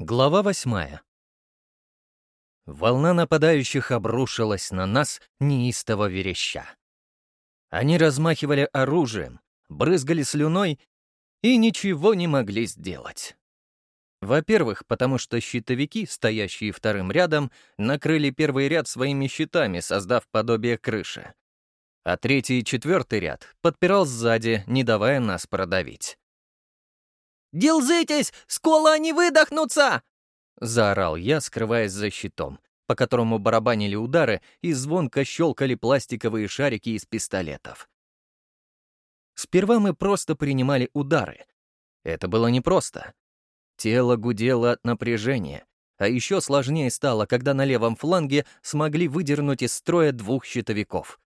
Глава восьмая. Волна нападающих обрушилась на нас, неистово вереща. Они размахивали оружием, брызгали слюной и ничего не могли сделать. Во-первых, потому что щитовики, стоящие вторым рядом, накрыли первый ряд своими щитами, создав подобие крыши. А третий и четвертый ряд подпирал сзади, не давая нас продавить. «Делзитесь! Скоро они выдохнутся!» — заорал я, скрываясь за щитом, по которому барабанили удары и звонко щелкали пластиковые шарики из пистолетов. Сперва мы просто принимали удары. Это было непросто. Тело гудело от напряжения, а еще сложнее стало, когда на левом фланге смогли выдернуть из строя двух щитовиков.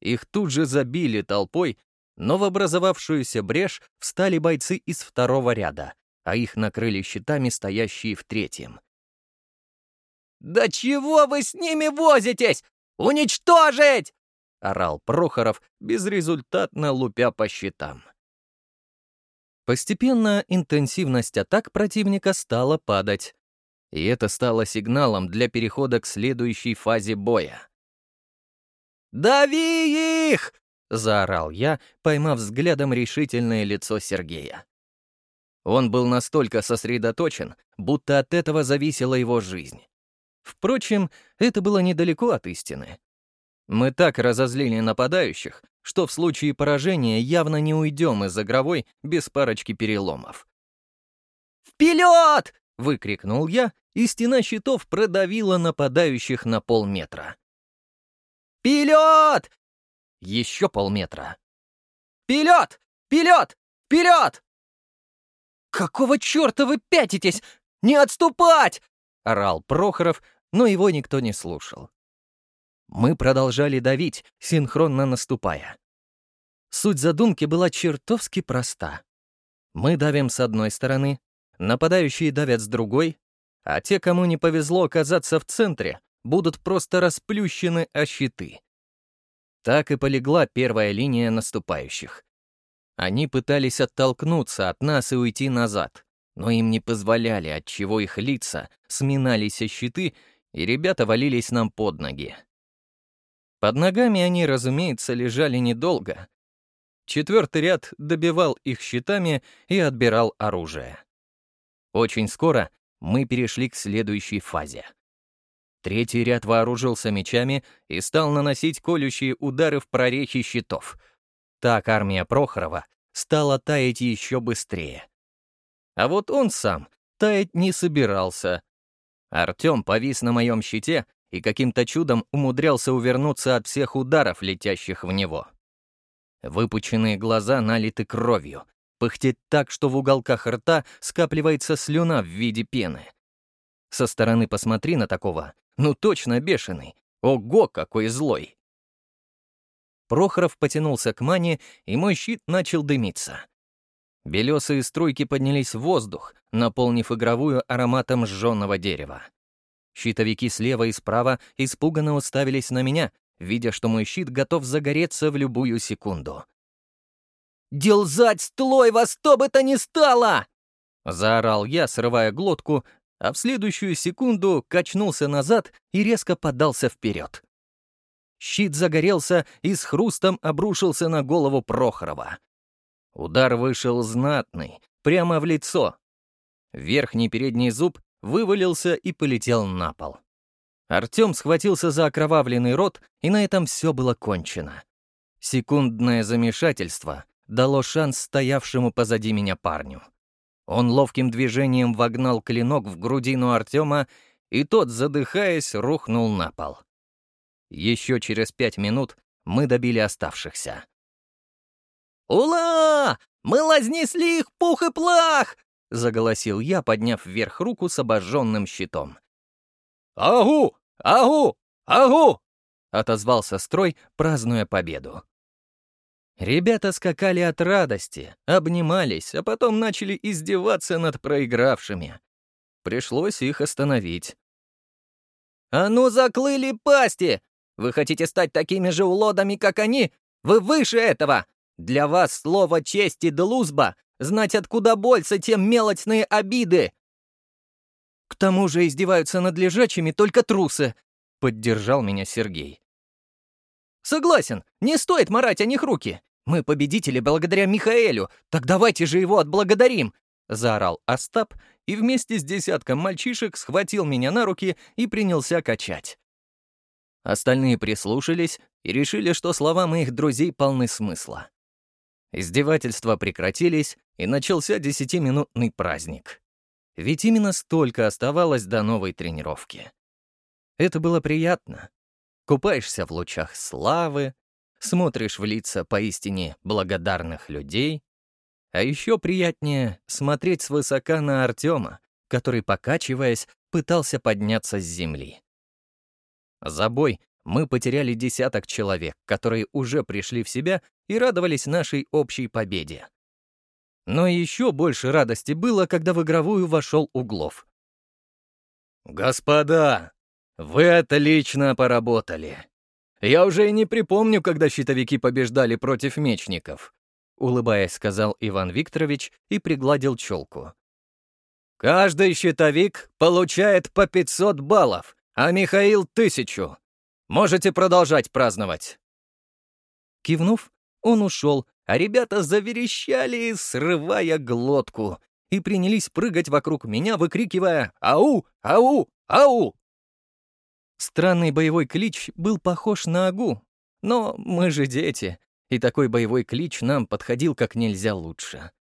Их тут же забили толпой, но в образовавшуюся брешь встали бойцы из второго ряда, а их накрыли щитами, стоящие в третьем. «Да чего вы с ними возитесь? Уничтожить!» — орал Прохоров, безрезультатно лупя по щитам. Постепенно интенсивность атак противника стала падать, и это стало сигналом для перехода к следующей фазе боя. «Дави их! — заорал я, поймав взглядом решительное лицо Сергея. Он был настолько сосредоточен, будто от этого зависела его жизнь. Впрочем, это было недалеко от истины. Мы так разозлили нападающих, что в случае поражения явно не уйдем из игровой без парочки переломов. «Вперед!» — выкрикнул я, и стена щитов продавила нападающих на полметра. «Вперед! Еще полметра. «Вперед! Вперед! Вперед!» «Какого черта вы пятитесь? Не отступать!» — орал Прохоров, но его никто не слушал. Мы продолжали давить, синхронно наступая. Суть задумки была чертовски проста. Мы давим с одной стороны, нападающие давят с другой, а те, кому не повезло оказаться в центре, будут просто расплющены о щиты. Так и полегла первая линия наступающих. Они пытались оттолкнуться от нас и уйти назад, но им не позволяли, отчего их лица сминались о щиты, и ребята валились нам под ноги. Под ногами они, разумеется, лежали недолго. Четвертый ряд добивал их щитами и отбирал оружие. Очень скоро мы перешли к следующей фазе — Третий ряд вооружился мечами и стал наносить колющие удары в прорехи щитов. Так армия Прохорова стала таять еще быстрее. А вот он сам таять не собирался. Артем повис на моем щите и каким-то чудом умудрялся увернуться от всех ударов, летящих в него. Выпученные глаза налиты кровью, пыхтит так, что в уголках рта скапливается слюна в виде пены. Со стороны посмотри на такого, ну точно бешеный. Ого, какой злой. Прохоров потянулся к мане, и мой щит начал дымиться. Белесые струйки поднялись в воздух, наполнив игровую ароматом сжженного дерева. Щитовики слева и справа испуганно уставились на меня, видя, что мой щит готов загореться в любую секунду. «Делзать стлой во что бы то ни стало!» Заорал я, срывая глотку, а в следующую секунду качнулся назад и резко подался вперед. Щит загорелся и с хрустом обрушился на голову Прохорова. Удар вышел знатный, прямо в лицо. Верхний передний зуб вывалился и полетел на пол. Артем схватился за окровавленный рот, и на этом все было кончено. Секундное замешательство дало шанс стоявшему позади меня парню. Он ловким движением вогнал клинок в грудину Артема, и тот, задыхаясь, рухнул на пол. Еще через пять минут мы добили оставшихся. «Ула! Мы лазнесли их пух и плах!» — заголосил я, подняв вверх руку с обожженным щитом. «Агу! Агу! Агу!» — отозвался строй, празднуя победу. Ребята скакали от радости, обнимались, а потом начали издеваться над проигравшими. Пришлось их остановить. «А ну заклыли пасти! Вы хотите стать такими же улодами, как они? Вы выше этого! Для вас слово честь и длузба, знать откуда больше, тем мелочные обиды!» К тому же издеваются над лежачими только трусы», — поддержал меня Сергей. «Согласен, не стоит марать о них руки. Мы победители благодаря Михаэлю, так давайте же его отблагодарим!» — заорал Остап и вместе с десятком мальчишек схватил меня на руки и принялся качать. Остальные прислушались и решили, что слова моих друзей полны смысла. Издевательства прекратились, и начался десятиминутный праздник. Ведь именно столько оставалось до новой тренировки. Это было приятно. Купаешься в лучах славы, смотришь в лица поистине благодарных людей, а еще приятнее смотреть свысока на Артема, который, покачиваясь, пытался подняться с земли. За бой мы потеряли десяток человек, которые уже пришли в себя и радовались нашей общей победе. Но еще больше радости было, когда в игровую вошел Углов. «Господа, вы отлично поработали. Я уже и не припомню, когда щитовики побеждали против мечников», улыбаясь, сказал Иван Викторович и пригладил челку. «Каждый щитовик получает по 500 баллов, а Михаил — тысячу. Можете продолжать праздновать». Кивнув, он ушел, а ребята заверещали, срывая глотку, и принялись прыгать вокруг меня, выкрикивая «Ау! Ау! Ау!». Странный боевой клич был похож на агу, но мы же дети, и такой боевой клич нам подходил как нельзя лучше.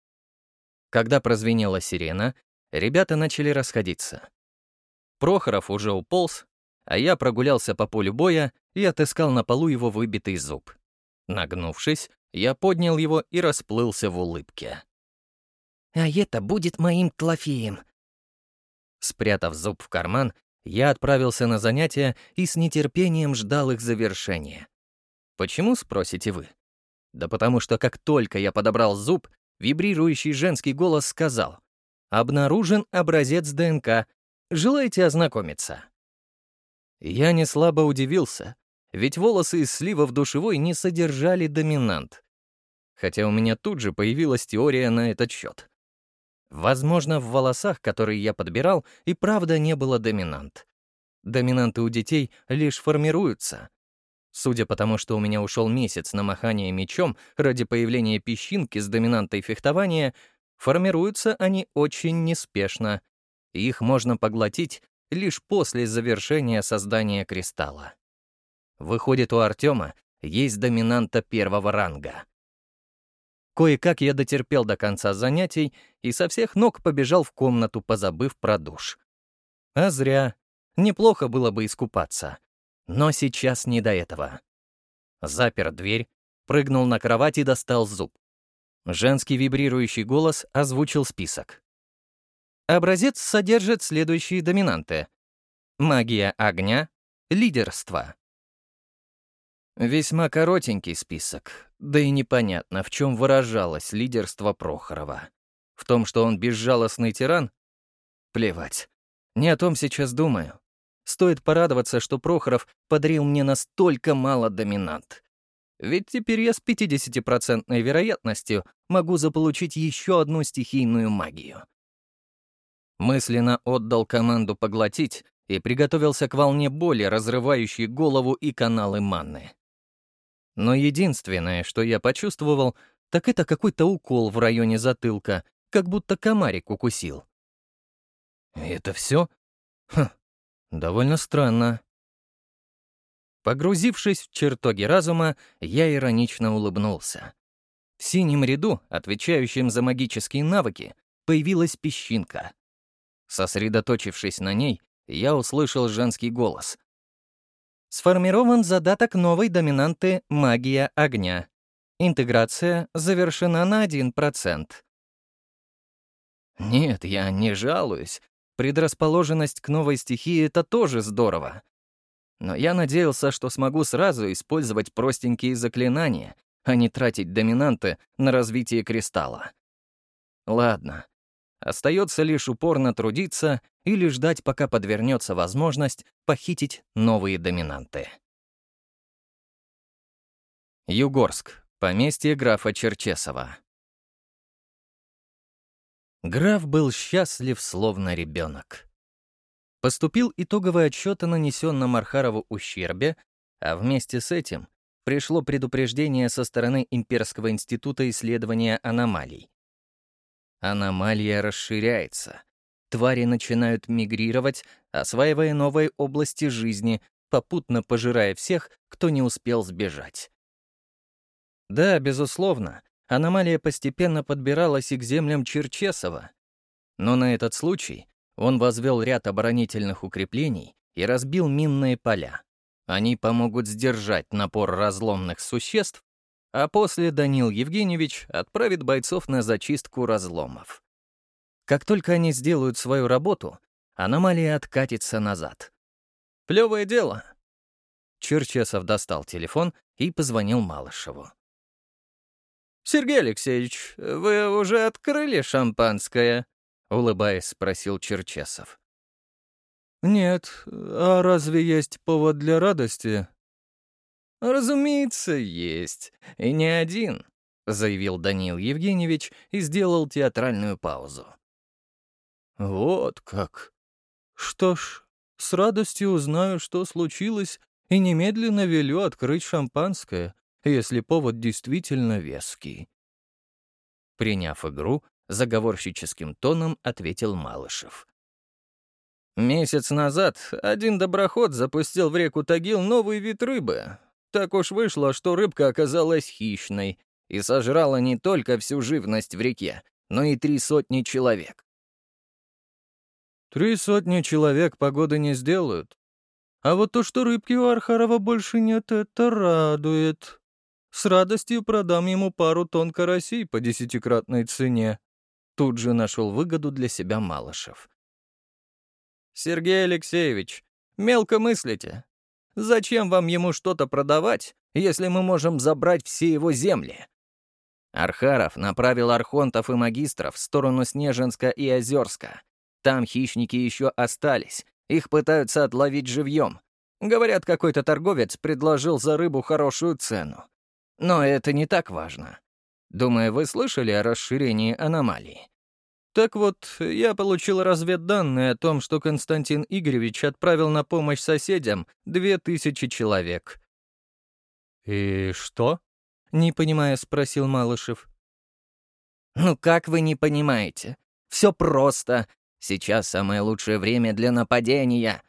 Когда прозвенела сирена, ребята начали расходиться. Прохоров уже уполз, а я прогулялся по полю боя и отыскал на полу его выбитый зуб. Нагнувшись, я поднял его и расплылся в улыбке. «А это будет моим тлофеем». Спрятав зуб в карман, я отправился на занятия и с нетерпением ждал их завершения. Почему, спросите вы? Да потому что как только я подобрал зуб, вибрирующий женский голос сказал «Обнаружен образец ДНК. Желаете ознакомиться?» Я не слабо удивился, ведь волосы из слива в душевой не содержали доминант. Хотя у меня тут же появилась теория на этот счет. Возможно, в волосах, которые я подбирал, и правда не было доминант. Доминанты у детей лишь формируются. Судя по тому, что у меня ушел месяц на махание мечом ради появления песчинки с доминантой фехтования, формируются они очень неспешно. Их можно поглотить лишь после завершения создания кристалла. Выходит, у Артема есть доминанта первого ранга. Кое-как я дотерпел до конца занятий и со всех ног побежал в комнату, позабыв про душ. А зря. Неплохо было бы искупаться. Но сейчас не до этого. Запер дверь, прыгнул на кровать и достал зуб. Женский вибрирующий голос озвучил список. Образец содержит следующие доминанты. Магия огня, лидерство, Весьма коротенький список, да и непонятно, в чем выражалось лидерство Прохорова. В том, что он безжалостный тиран? Плевать. Не о том сейчас думаю. Стоит порадоваться, что Прохоров подарил мне настолько мало доминант. Ведь теперь я с 50% вероятностью могу заполучить еще одну стихийную магию. Мысленно отдал команду поглотить и приготовился к волне боли, разрывающей голову и каналы манны. Но единственное, что я почувствовал, так это какой-то укол в районе затылка, как будто комарик укусил. это все? Хм, довольно странно. Погрузившись в чертоги разума, я иронично улыбнулся. В синем ряду, отвечающем за магические навыки, появилась песчинка. Сосредоточившись на ней, я услышал женский голос. Сформирован задаток новой доминанты «Магия огня». Интеграция завершена на 1%. Нет, я не жалуюсь. Предрасположенность к новой стихии — это тоже здорово. Но я надеялся, что смогу сразу использовать простенькие заклинания, а не тратить доминанты на развитие кристалла. Ладно, Остается лишь упорно трудиться или ждать, пока подвернется возможность похитить новые доминанты. Югорск. Поместье графа Черчесова. Граф был счастлив, словно ребенок. Поступил итоговый отчет о нанесенном Архарову ущербе, а вместе с этим пришло предупреждение со стороны Имперского института исследования аномалий. Аномалия расширяется. Твари начинают мигрировать, осваивая новые области жизни, попутно пожирая всех, кто не успел сбежать. Да, безусловно, аномалия постепенно подбиралась и к землям Черчесова. Но на этот случай он возвел ряд оборонительных укреплений и разбил минные поля. Они помогут сдержать напор разломных существ, а после Данил Евгеньевич отправит бойцов на зачистку разломов. Как только они сделают свою работу, аномалия откатится назад. Плевое дело. Черчесов достал телефон и позвонил Малышеву. «Сергей Алексеевич, вы уже открыли шампанское?» — улыбаясь, спросил Черчесов. «Нет, а разве есть повод для радости?» «Разумеется, есть. И не один», — заявил Даниил Евгеньевич и сделал театральную паузу. «Вот как. Что ж, с радостью узнаю, что случилось, и немедленно велю открыть шампанское, если повод действительно веский». Приняв игру, заговорщическим тоном ответил Малышев. Месяц назад один доброход запустил в реку Тагил новый вид рыбы. Так уж вышло, что рыбка оказалась хищной и сожрала не только всю живность в реке, но и три сотни человек. Три сотни человек погоды не сделают. А вот то, что рыбки у Архарова больше нет, это радует. С радостью продам ему пару тонн карасей по десятикратной цене. Тут же нашел выгоду для себя Малышев. «Сергей Алексеевич, мелко мыслите. Зачем вам ему что-то продавать, если мы можем забрать все его земли?» Архаров направил архонтов и магистров в сторону Снежинска и Озерска. Там хищники еще остались, их пытаются отловить живьем. Говорят, какой-то торговец предложил за рыбу хорошую цену. Но это не так важно. Думаю, вы слышали о расширении аномалии. Так вот, я получил разведданные о том, что Константин Игоревич отправил на помощь соседям две тысячи человек. «И что?» — не понимая, спросил Малышев. «Ну как вы не понимаете? Все просто. Сейчас самое лучшее время для нападения.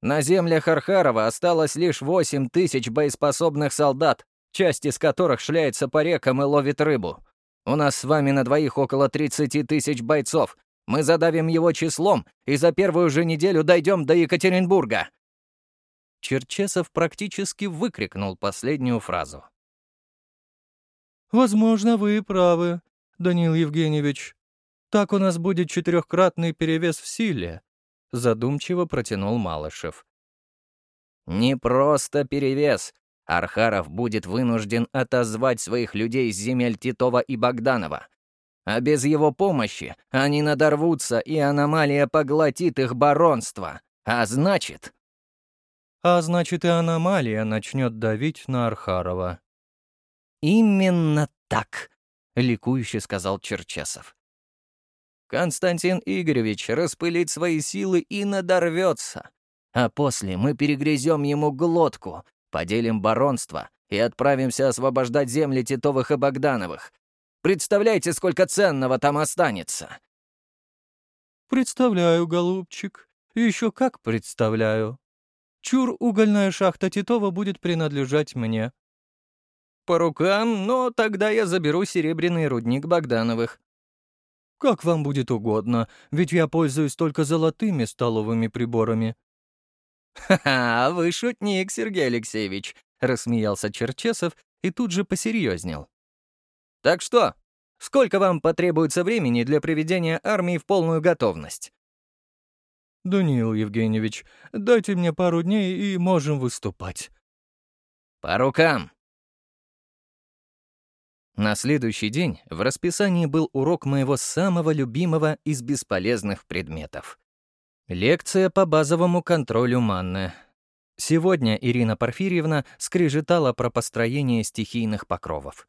На землях Архарова осталось лишь восемь тысяч боеспособных солдат, часть из которых шляется по рекам и ловит рыбу. У нас с вами на двоих около 30 тысяч бойцов. Мы задавим его числом и за первую же неделю дойдем до Екатеринбурга». Черчесов практически выкрикнул последнюю фразу. «Возможно, вы правы, Данил Евгеньевич. Так у нас будет четырехкратный перевес в силе», — задумчиво протянул Малышев. «Не просто перевес, Архаров будет вынужден отозвать своих людей с земель Титова и Богданова. А без его помощи они надорвутся, и аномалия поглотит их баронство. А значит... А значит, и аномалия начнет давить на Архарова. «Именно так», — ликующе сказал Черчесов. «Константин Игоревич распылит свои силы и надорвется. А после мы перегрызем ему глотку, Поделим баронство и отправимся освобождать земли Титовых и Богдановых. Представляете, сколько ценного там останется?» «Представляю, голубчик. Еще как представляю. Чур, угольная шахта Титова будет принадлежать мне». «По рукам, но тогда я заберу серебряный рудник Богдановых». «Как вам будет угодно, ведь я пользуюсь только золотыми столовыми приборами. «Ха-ха, вы шутник, Сергей Алексеевич», — рассмеялся Черчесов и тут же посерьезнел. «Так что, сколько вам потребуется времени для приведения армии в полную готовность?» «Даниил Евгеньевич, дайте мне пару дней, и можем выступать». «По рукам!» На следующий день в расписании был урок моего самого любимого из бесполезных предметов Лекция по базовому контролю манны. Сегодня Ирина Порфирьевна скрежетала про построение стихийных покровов.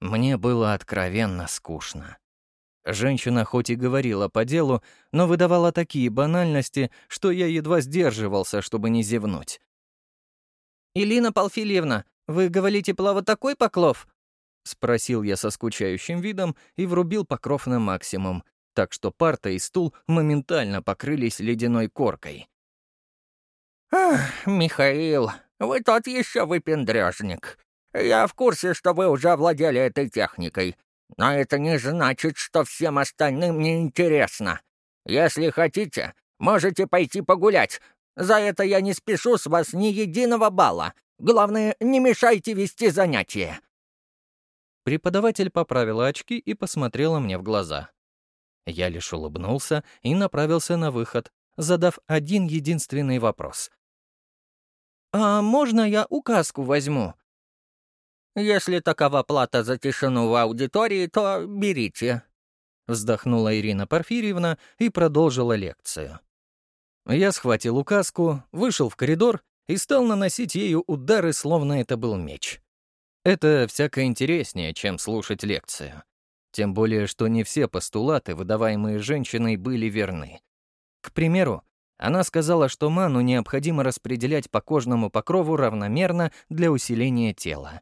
Мне было откровенно скучно. Женщина хоть и говорила по делу, но выдавала такие банальности, что я едва сдерживался, чтобы не зевнуть. «Илина Палфильевна, вы говорите плава такой поклов?» — спросил я со скучающим видом и врубил покров на максимум, так что парта и стул моментально покрылись ледяной коркой. «Ах, Михаил, вы тот еще выпендрежник. Я в курсе, что вы уже овладели этой техникой, но это не значит, что всем остальным не интересно. Если хотите, можете пойти погулять. За это я не спешу с вас ни единого балла. Главное, не мешайте вести занятия». Преподаватель поправила очки и посмотрела мне в глаза. Я лишь улыбнулся и направился на выход, задав один единственный вопрос. «А можно я указку возьму?» «Если такова плата за тишину в аудитории, то берите», — вздохнула Ирина Порфирьевна и продолжила лекцию. Я схватил указку, вышел в коридор и стал наносить ею удары, словно это был меч. Это всяко интереснее, чем слушать лекцию. Тем более, что не все постулаты, выдаваемые женщиной, были верны. К примеру, она сказала, что ману необходимо распределять по кожному покрову равномерно для усиления тела.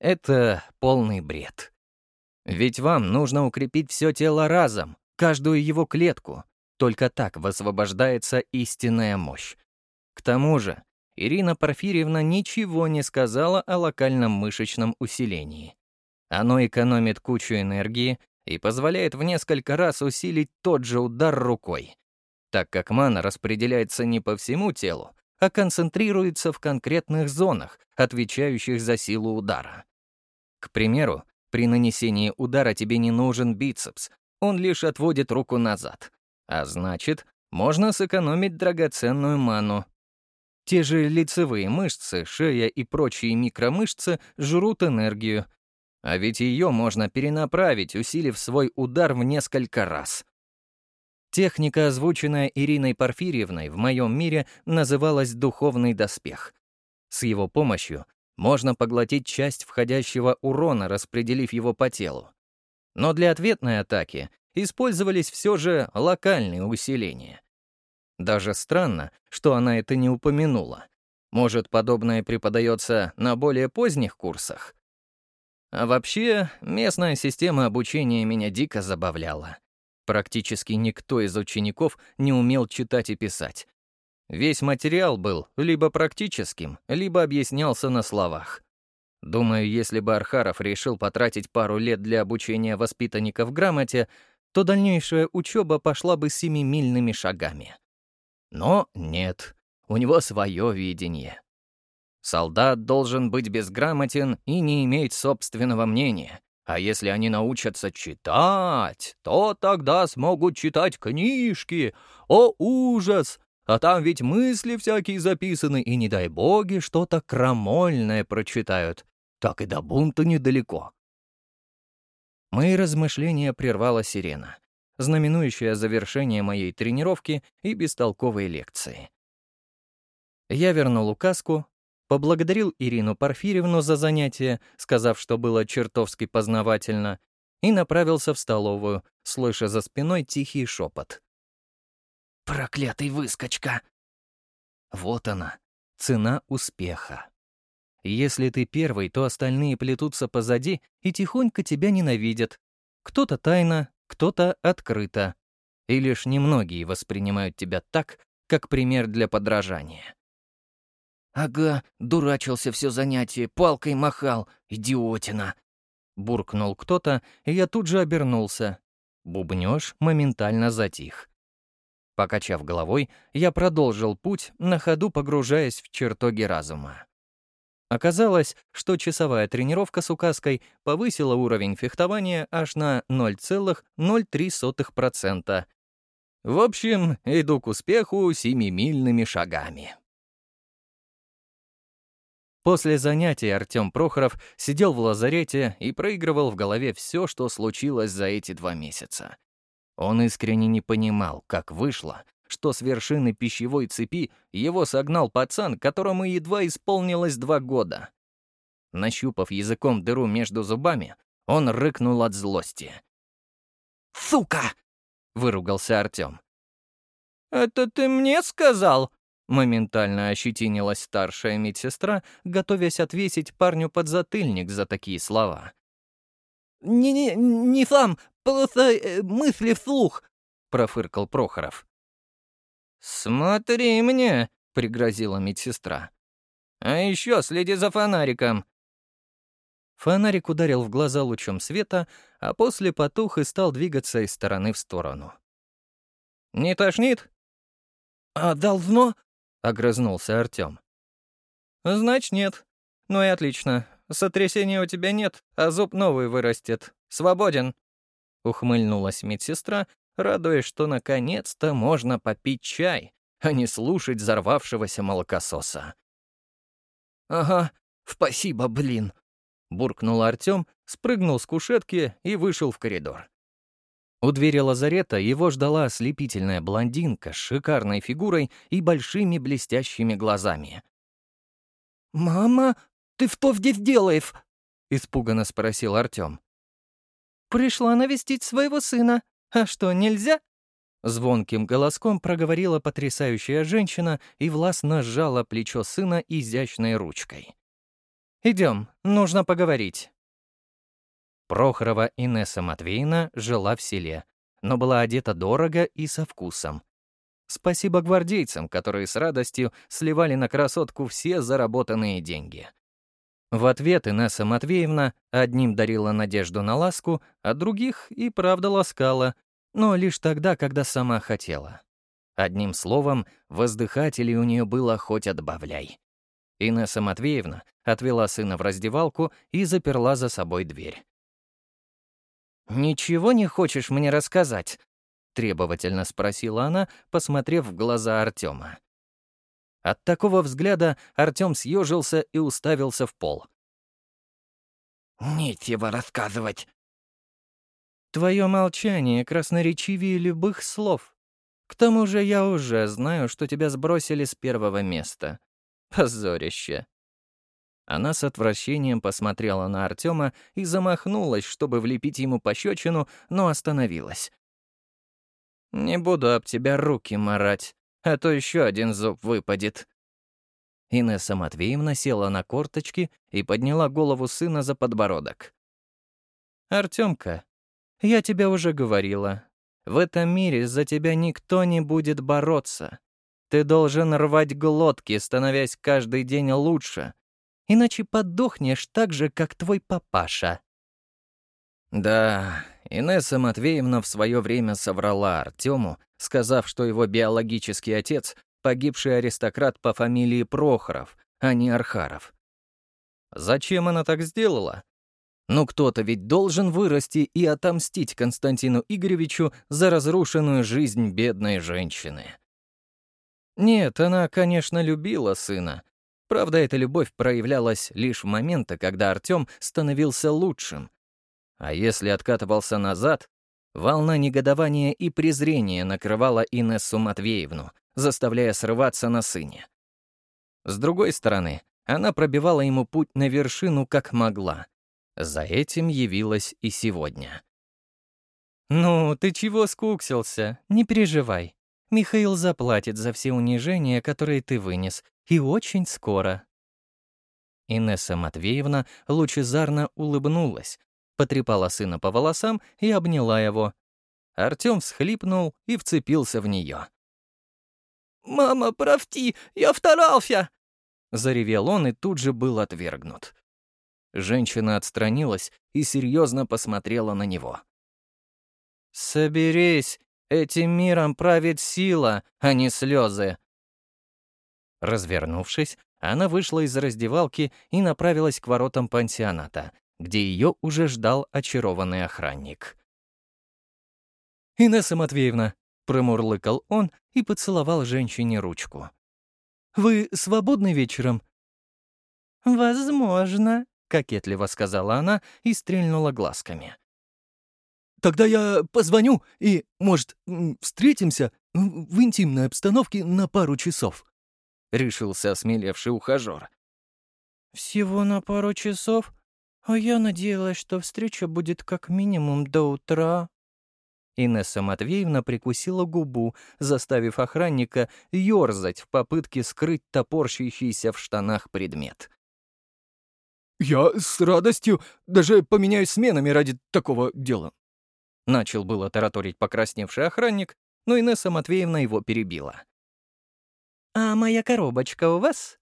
Это полный бред. Ведь вам нужно укрепить все тело разом, каждую его клетку. Только так высвобождается истинная мощь. К тому же, Ирина Порфирьевна ничего не сказала о локальном мышечном усилении. Оно экономит кучу энергии и позволяет в несколько раз усилить тот же удар рукой, так как мана распределяется не по всему телу, а концентрируется в конкретных зонах, отвечающих за силу удара. К примеру, при нанесении удара тебе не нужен бицепс, он лишь отводит руку назад. А значит, можно сэкономить драгоценную ману. Те же лицевые мышцы, шея и прочие микромышцы жрут энергию. А ведь ее можно перенаправить, усилив свой удар в несколько раз. Техника, озвученная Ириной Порфирьевной в моем мире, называлась «духовный доспех». С его помощью можно поглотить часть входящего урона, распределив его по телу. Но для ответной атаки использовались все же локальные усиления. Даже странно, что она это не упомянула. Может, подобное преподается на более поздних курсах? А вообще, местная система обучения меня дико забавляла. Практически никто из учеников не умел читать и писать. Весь материал был либо практическим, либо объяснялся на словах. Думаю, если бы Архаров решил потратить пару лет для обучения воспитанников грамоте, то дальнейшая учеба пошла бы семимильными шагами. Но нет, у него свое видение. Солдат должен быть безграмотен и не иметь собственного мнения, а если они научатся читать, то тогда смогут читать книжки. О, ужас! А там ведь мысли всякие записаны, и не дай боги что-то крамольное прочитают. Так и до бунта недалеко. Мои размышления прервала сирена, знаменующая завершение моей тренировки и бестолковой лекции. Я вернул указку, поблагодарил Ирину Порфирьевну за занятие, сказав, что было чертовски познавательно, и направился в столовую, слыша за спиной тихий шепот. Проклятый выскочка! Вот она, цена успеха. Если ты первый, то остальные плетутся позади и тихонько тебя ненавидят. Кто-то тайно, кто-то открыто. И лишь немногие воспринимают тебя так, как пример для подражания. «Ага, дурачился все занятие, палкой махал, идиотина!» Буркнул кто-то, и я тут же обернулся. Бубнёж моментально затих. Покачав головой, я продолжил путь, на ходу погружаясь в чертоги разума. Оказалось, что часовая тренировка с указкой повысила уровень фехтования аж на 0,03%. В общем, иду к успеху семимильными шагами. После занятий Артём Прохоров сидел в лазарете и проигрывал в голове все, что случилось за эти два месяца. Он искренне не понимал, как вышло, что с вершины пищевой цепи его согнал пацан, которому едва исполнилось два года. Нащупав языком дыру между зубами, он рыкнул от злости. Сука!» — выругался Артем. «Это ты мне сказал?» Моментально ощетинилась старшая медсестра, готовясь отвесить парню подзатыльник за такие слова. «Не-не, не сам, просто э, мысли вслух», — профыркал Прохоров. «Смотри мне», — пригрозила медсестра. «А еще следи за фонариком». Фонарик ударил в глаза лучом света, а после потух и стал двигаться из стороны в сторону. «Не тошнит?» «А должно?» — огрызнулся Артем. «Значит, нет. Ну и отлично. Сотрясения у тебя нет, а зуб новый вырастет. Свободен!» Ухмыльнулась медсестра, радуясь, что наконец-то можно попить чай, а не слушать взорвавшегося молокососа. «Ага, спасибо, блин!» — буркнул Артем, спрыгнул с кушетки и вышел в коридор. У двери лазарета его ждала ослепительная блондинка с шикарной фигурой и большими блестящими глазами. «Мама, ты что здесь делаешь?» — испуганно спросил Артем. «Пришла навестить своего сына. А что, нельзя?» Звонким голоском проговорила потрясающая женщина и властно сжала плечо сына изящной ручкой. «Идем, нужно поговорить». Прохорова Инесса Матвеевна жила в селе, но была одета дорого и со вкусом. Спасибо гвардейцам, которые с радостью сливали на красотку все заработанные деньги. В ответ Инесса Матвеевна одним дарила надежду на ласку, а других и правда ласкала, но лишь тогда, когда сама хотела. Одним словом, воздыхателей у нее было хоть отбавляй. Инесса Матвеевна отвела сына в раздевалку и заперла за собой дверь. «Ничего не хочешь мне рассказать?» — требовательно спросила она, посмотрев в глаза Артема. От такого взгляда Артем съежился и уставился в пол. «Нечего рассказывать». «Твое молчание красноречивее любых слов. К тому же я уже знаю, что тебя сбросили с первого места. Позорище». Она с отвращением посмотрела на Артема и замахнулась, чтобы влепить ему пощечину, но остановилась. «Не буду об тебя руки марать, а то еще один зуб выпадет». Инесса Матвеевна села на корточки и подняла голову сына за подбородок. «Артемка, я тебе уже говорила, в этом мире за тебя никто не будет бороться. Ты должен рвать глотки, становясь каждый день лучше, иначе подохнешь так же, как твой папаша». Да, Инесса Матвеевна в свое время соврала Артему, сказав, что его биологический отец — погибший аристократ по фамилии Прохоров, а не Архаров. Зачем она так сделала? Ну кто-то ведь должен вырасти и отомстить Константину Игоревичу за разрушенную жизнь бедной женщины. Нет, она, конечно, любила сына, Правда, эта любовь проявлялась лишь в моменты, когда Артем становился лучшим. А если откатывался назад, волна негодования и презрения накрывала Инессу Матвеевну, заставляя срываться на сыне. С другой стороны, она пробивала ему путь на вершину как могла. За этим явилась и сегодня. «Ну, ты чего скуксился? Не переживай. Михаил заплатит за все унижения, которые ты вынес, и очень скоро». Инесса Матвеевна лучезарно улыбнулась, потрепала сына по волосам и обняла его. Артем всхлипнул и вцепился в нее. «Мама, правти, я вторался!» Заревел он и тут же был отвергнут. Женщина отстранилась и серьезно посмотрела на него. «Соберись, этим миром правит сила, а не слезы. Развернувшись, она вышла из раздевалки и направилась к воротам пансионата, где ее уже ждал очарованный охранник. «Инесса Матвеевна», — промурлыкал он и поцеловал женщине ручку. «Вы свободны вечером?» «Возможно», — кокетливо сказала она и стрельнула глазками. «Тогда я позвоню и, может, встретимся в интимной обстановке на пару часов?» — решился осмелевший ухажер. «Всего на пару часов? А я надеялась, что встреча будет как минимум до утра». Инесса Матвеевна прикусила губу, заставив охранника ёрзать в попытке скрыть топорщащийся в штанах предмет. «Я с радостью даже поменяюсь сменами ради такого дела». Начал было тараторить покрасневший охранник, но Инесса Матвеевна его перебила. «А моя коробочка у вас?»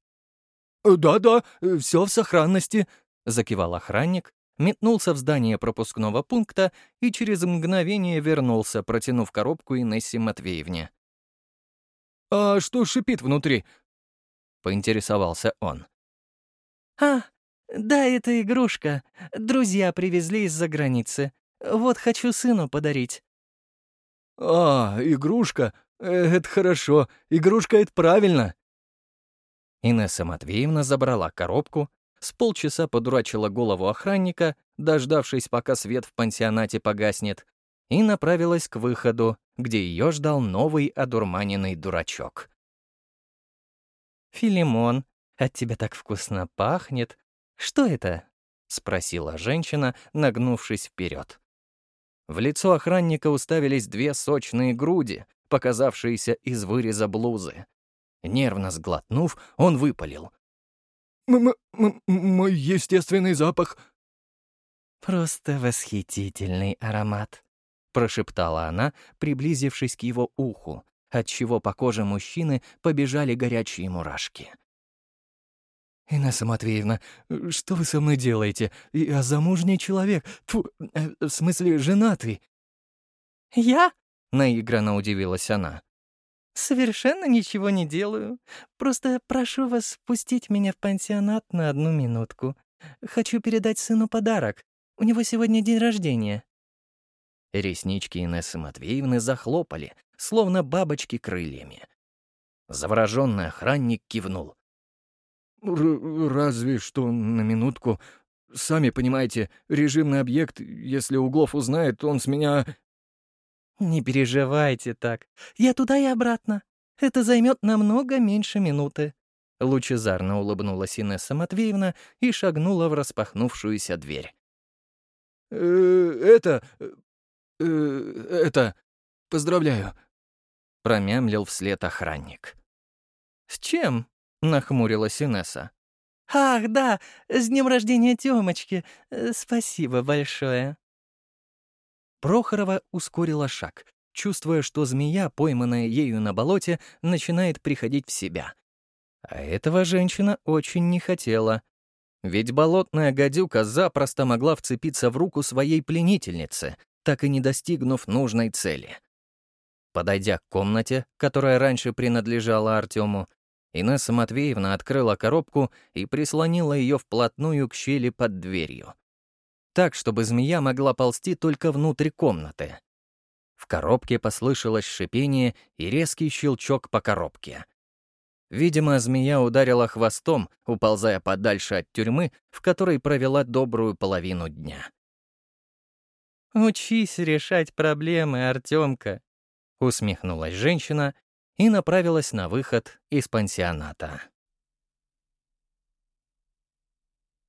«Да-да, все в сохранности», — закивал охранник, метнулся в здание пропускного пункта и через мгновение вернулся, протянув коробку Инессе Матвеевне. «А что шипит внутри?» — поинтересовался он. «А, да, это игрушка. Друзья привезли из-за границы. Вот хочу сыну подарить». «А, игрушка? Это хорошо. Игрушка — это правильно». Инесса Матвеевна забрала коробку, с полчаса подурачила голову охранника, дождавшись, пока свет в пансионате погаснет, и направилась к выходу, где ее ждал новый одурманенный дурачок. «Филимон, от тебя так вкусно пахнет. Что это?» — спросила женщина, нагнувшись вперед. В лицо охранника уставились две сочные груди, показавшиеся из выреза блузы. Нервно сглотнув, он выпалил. М -м «Мой естественный запах». «Просто восхитительный аромат», — прошептала она, приблизившись к его уху, отчего по коже мужчины побежали горячие мурашки. «Инесса Матвеевна, что вы со мной делаете? Я замужний человек. Тьфу, э, в смысле, женатый». «Я?» — наигранно удивилась она. «Совершенно ничего не делаю. Просто прошу вас спустить меня в пансионат на одну минутку. Хочу передать сыну подарок. У него сегодня день рождения». Реснички Инессы Матвеевны захлопали, словно бабочки крыльями. Завороженный охранник кивнул. «Разве что на минутку. Сами понимаете, режимный объект, если Углов узнает, он с меня...» «Не переживайте так. Я туда и обратно. Это займет намного меньше минуты». Лучезарно улыбнулась Инесса Матвеевна и шагнула в распахнувшуюся дверь. «Э, «Это... Э, это... Поздравляю», — промямлил вслед охранник. «С чем?» — нахмурилась Инесса. «Ах, да, с днем рождения Тёмочки. Э, спасибо большое». Прохорова ускорила шаг, чувствуя, что змея, пойманная ею на болоте, начинает приходить в себя. А этого женщина очень не хотела. Ведь болотная гадюка запросто могла вцепиться в руку своей пленительницы, так и не достигнув нужной цели. Подойдя к комнате, которая раньше принадлежала Артему, Инесса Матвеевна открыла коробку и прислонила ее вплотную к щели под дверью. Так, чтобы змея могла ползти только внутрь комнаты. В коробке послышалось шипение и резкий щелчок по коробке. Видимо, змея ударила хвостом, уползая подальше от тюрьмы, в которой провела добрую половину дня. «Учись решать проблемы, Артемка», — усмехнулась женщина и направилась на выход из пансионата.